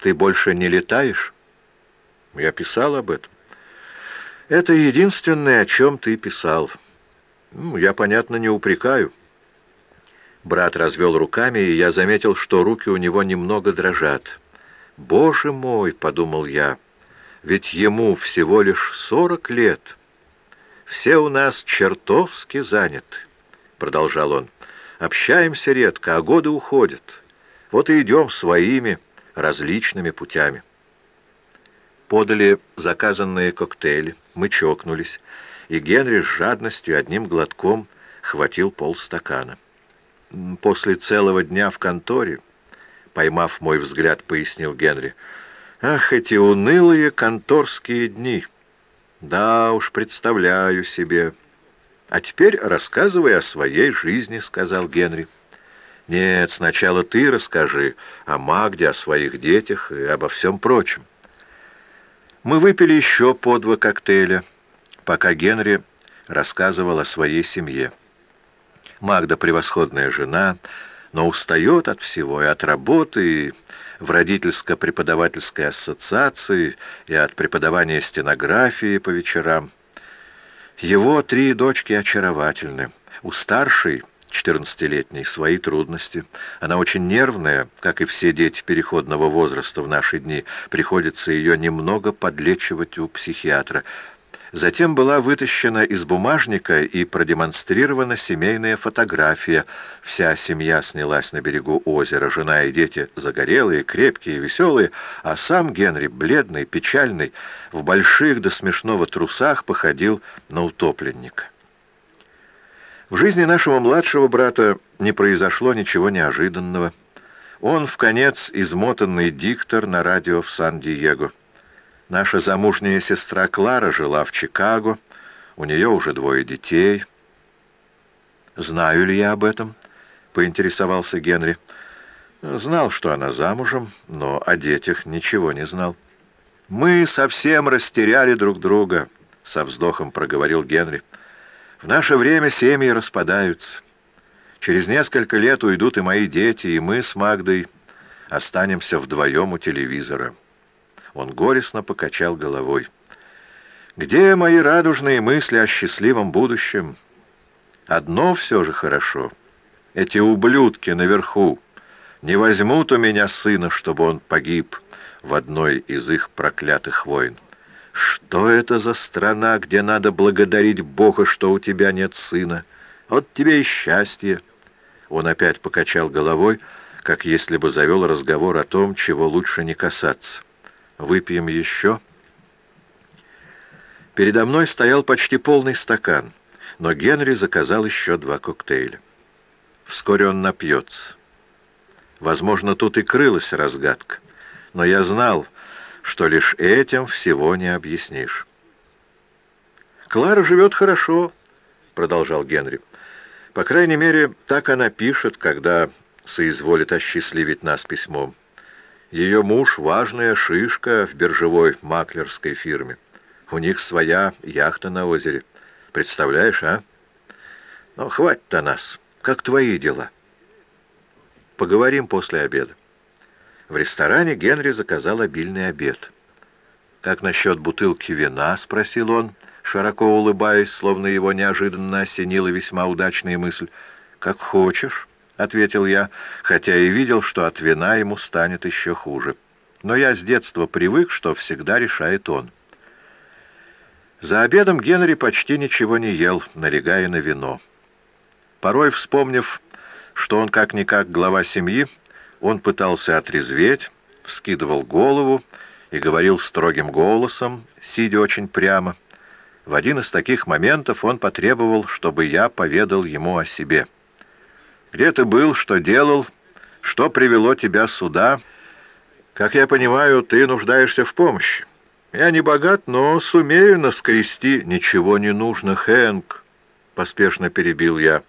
Ты больше не летаешь? Я писал об этом. Это единственное, о чем ты писал. Ну, я, понятно, не упрекаю. Брат развел руками, и я заметил, что руки у него немного дрожат. «Боже мой!» — подумал я. «Ведь ему всего лишь сорок лет. Все у нас чертовски заняты», — продолжал он. «Общаемся редко, а годы уходят. Вот и идем своими различными путями». Подали заказанные коктейли, мы чокнулись, и Генри с жадностью одним глотком хватил полстакана. После целого дня в конторе, поймав мой взгляд, пояснил Генри, «Ах, эти унылые конторские дни! Да уж, представляю себе!» «А теперь рассказывай о своей жизни», — сказал Генри. «Нет, сначала ты расскажи о Магде, о своих детях и обо всем прочем». Мы выпили еще по два коктейля, пока Генри рассказывал о своей семье. Магда превосходная жена, но устает от всего, и от работы, и в родительско-преподавательской ассоциации, и от преподавания стенографии по вечерам. Его три дочки очаровательны. У старшей, четырнадцатилетней, свои трудности. Она очень нервная, как и все дети переходного возраста в наши дни. Приходится ее немного подлечивать у психиатра. Затем была вытащена из бумажника и продемонстрирована семейная фотография. Вся семья снялась на берегу озера, жена и дети загорелые, крепкие, веселые, а сам Генри, бледный, печальный, в больших до смешного трусах походил на утопленника. В жизни нашего младшего брата не произошло ничего неожиданного. Он, в конец, измотанный диктор на радио в Сан-Диего. Наша замужняя сестра Клара жила в Чикаго, у нее уже двое детей. «Знаю ли я об этом?» — поинтересовался Генри. Знал, что она замужем, но о детях ничего не знал. «Мы совсем растеряли друг друга», — со вздохом проговорил Генри. «В наше время семьи распадаются. Через несколько лет уйдут и мои дети, и мы с Магдой останемся вдвоем у телевизора». Он горестно покачал головой. «Где мои радужные мысли о счастливом будущем? Одно все же хорошо. Эти ублюдки наверху не возьмут у меня сына, чтобы он погиб в одной из их проклятых войн. Что это за страна, где надо благодарить Бога, что у тебя нет сына? Вот тебе и счастье!» Он опять покачал головой, как если бы завел разговор о том, чего лучше не касаться. Выпьем еще?» Передо мной стоял почти полный стакан, но Генри заказал еще два коктейля. Вскоре он напьется. Возможно, тут и крылась разгадка, но я знал, что лишь этим всего не объяснишь. «Клара живет хорошо», — продолжал Генри. «По крайней мере, так она пишет, когда соизволит осчастливить нас письмом. Ее муж — важная шишка в биржевой маклерской фирме. У них своя яхта на озере. Представляешь, а? Но хватит о нас. Как твои дела? Поговорим после обеда. В ресторане Генри заказал обильный обед. «Как насчет бутылки вина?» — спросил он, широко улыбаясь, словно его неожиданно осенила весьма удачная мысль. «Как хочешь». — ответил я, хотя и видел, что от вина ему станет еще хуже. Но я с детства привык, что всегда решает он. За обедом Генри почти ничего не ел, налегая на вино. Порой, вспомнив, что он как-никак глава семьи, он пытался отрезветь, вскидывал голову и говорил строгим голосом, сидя очень прямо. В один из таких моментов он потребовал, чтобы я поведал ему о себе — где ты был, что делал, что привело тебя сюда? Как я понимаю, ты нуждаешься в помощи. Я не богат, но сумею наскрести. Ничего не нужно, Хэнк, — поспешно перебил я.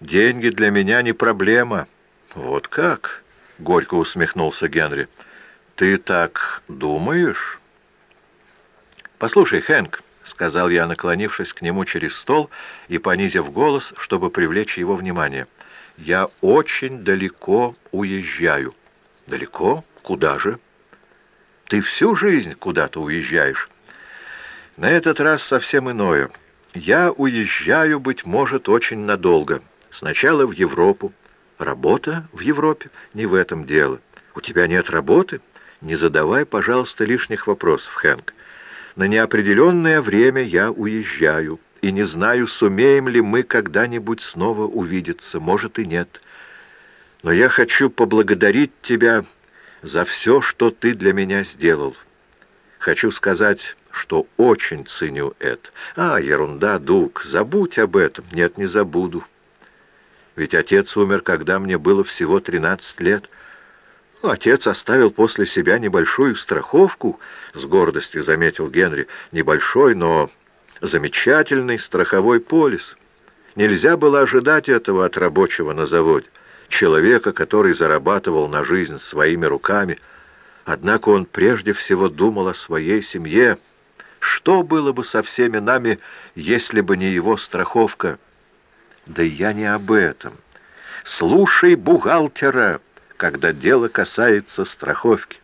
Деньги для меня не проблема. Вот как? — горько усмехнулся Генри. Ты так думаешь? Послушай, Хэнк, — сказал я, наклонившись к нему через стол и понизив голос, чтобы привлечь его внимание, — я очень далеко уезжаю. Далеко? Куда же? Ты всю жизнь куда-то уезжаешь. На этот раз совсем иное. Я уезжаю, быть может, очень надолго. Сначала в Европу. Работа в Европе? Не в этом дело. У тебя нет работы? Не задавай, пожалуйста, лишних вопросов, Хэнк. На неопределенное время я уезжаю, и не знаю, сумеем ли мы когда-нибудь снова увидеться. Может и нет. Но я хочу поблагодарить тебя за все, что ты для меня сделал. Хочу сказать, что очень ценю это. А, ерунда, Дуг, забудь об этом. Нет, не забуду. Ведь отец умер, когда мне было всего тринадцать лет. Ну, отец оставил после себя небольшую страховку, с гордостью заметил Генри. Небольшой, но замечательный страховой полис. Нельзя было ожидать этого от рабочего на заводе человека, который зарабатывал на жизнь своими руками. Однако он прежде всего думал о своей семье. Что было бы со всеми нами, если бы не его страховка? Да я не об этом. Слушай бухгалтера, когда дело касается страховки.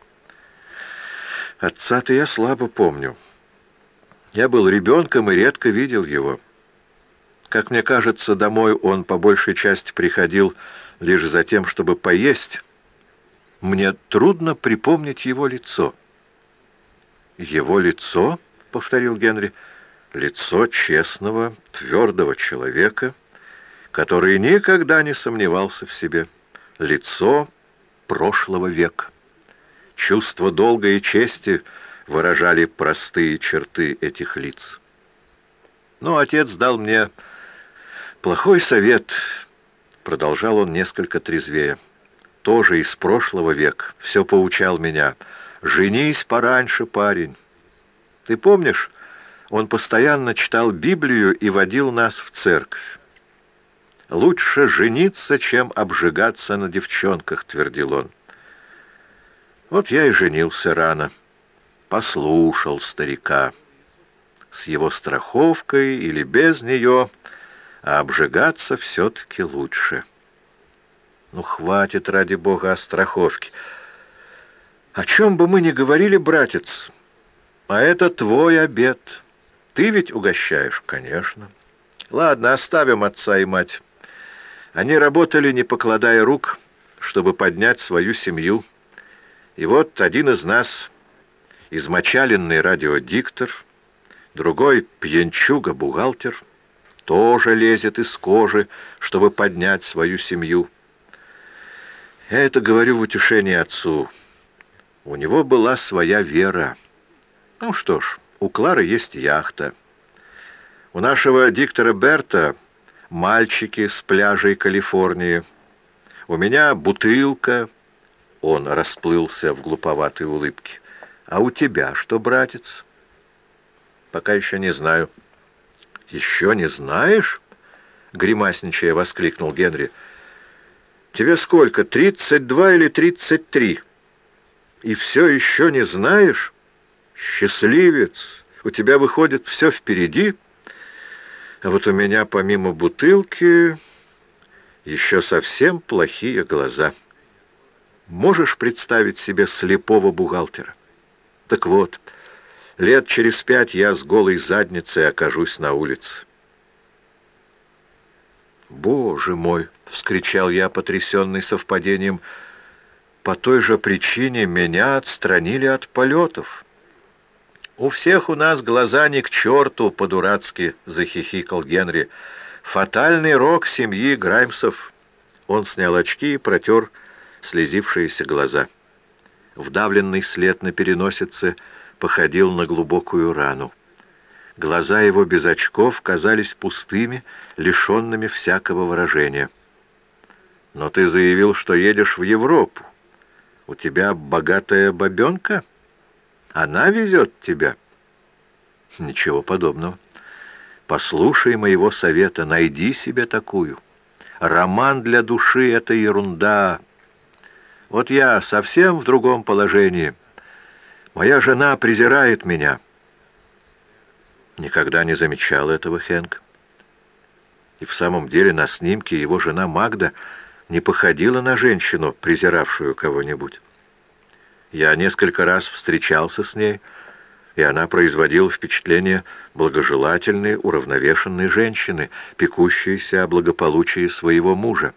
Отца-то я слабо помню. Я был ребенком и редко видел его. Как мне кажется, домой он по большей части приходил лишь за тем, чтобы поесть, мне трудно припомнить его лицо. «Его лицо?» — повторил Генри. «Лицо честного, твердого человека, который никогда не сомневался в себе. Лицо прошлого века. Чувство долга и чести выражали простые черты этих лиц. Но отец дал мне плохой совет — Продолжал он несколько трезвее. Тоже из прошлого века. Все поучал меня. «Женись пораньше, парень». Ты помнишь, он постоянно читал Библию и водил нас в церковь. «Лучше жениться, чем обжигаться на девчонках», — твердил он. Вот я и женился рано. Послушал старика. С его страховкой или без нее а обжигаться все-таки лучше. Ну, хватит, ради бога, о страховке. О чем бы мы ни говорили, братец, а это твой обед. Ты ведь угощаешь, конечно. Ладно, оставим отца и мать. Они работали, не покладая рук, чтобы поднять свою семью. И вот один из нас — измочаленный радиодиктор, другой — пьянчуга-бухгалтер — тоже лезет из кожи, чтобы поднять свою семью. Я это говорю в утешение отцу. У него была своя вера. Ну что ж, у Клары есть яхта. У нашего диктора Берта мальчики с пляжей Калифорнии. У меня бутылка. Он расплылся в глуповатой улыбке. А у тебя что, братец? Пока еще не знаю. «Еще не знаешь?» — гримасничая воскликнул Генри. «Тебе сколько, тридцать два или тридцать три? И все еще не знаешь? Счастливец! У тебя выходит все впереди, а вот у меня помимо бутылки еще совсем плохие глаза. Можешь представить себе слепого бухгалтера? Так вот...» Лет через пять я с голой задницей окажусь на улице. «Боже мой!» — вскричал я, потрясенный совпадением. «По той же причине меня отстранили от полетов». «У всех у нас глаза не к черту!» — по-дурацки захихикал Генри. «Фатальный рок семьи Граймсов!» Он снял очки и протер слезившиеся глаза. Вдавленный след на переносице — походил на глубокую рану. Глаза его без очков казались пустыми, лишенными всякого выражения. «Но ты заявил, что едешь в Европу. У тебя богатая бабенка? Она везет тебя?» «Ничего подобного. Послушай моего совета, найди себе такую. Роман для души — это ерунда. Вот я совсем в другом положении». Моя жена презирает меня. Никогда не замечал этого Хэнк. И в самом деле на снимке его жена Магда не походила на женщину, презиравшую кого-нибудь. Я несколько раз встречался с ней, и она производила впечатление благожелательной, уравновешенной женщины, пекущейся о благополучии своего мужа.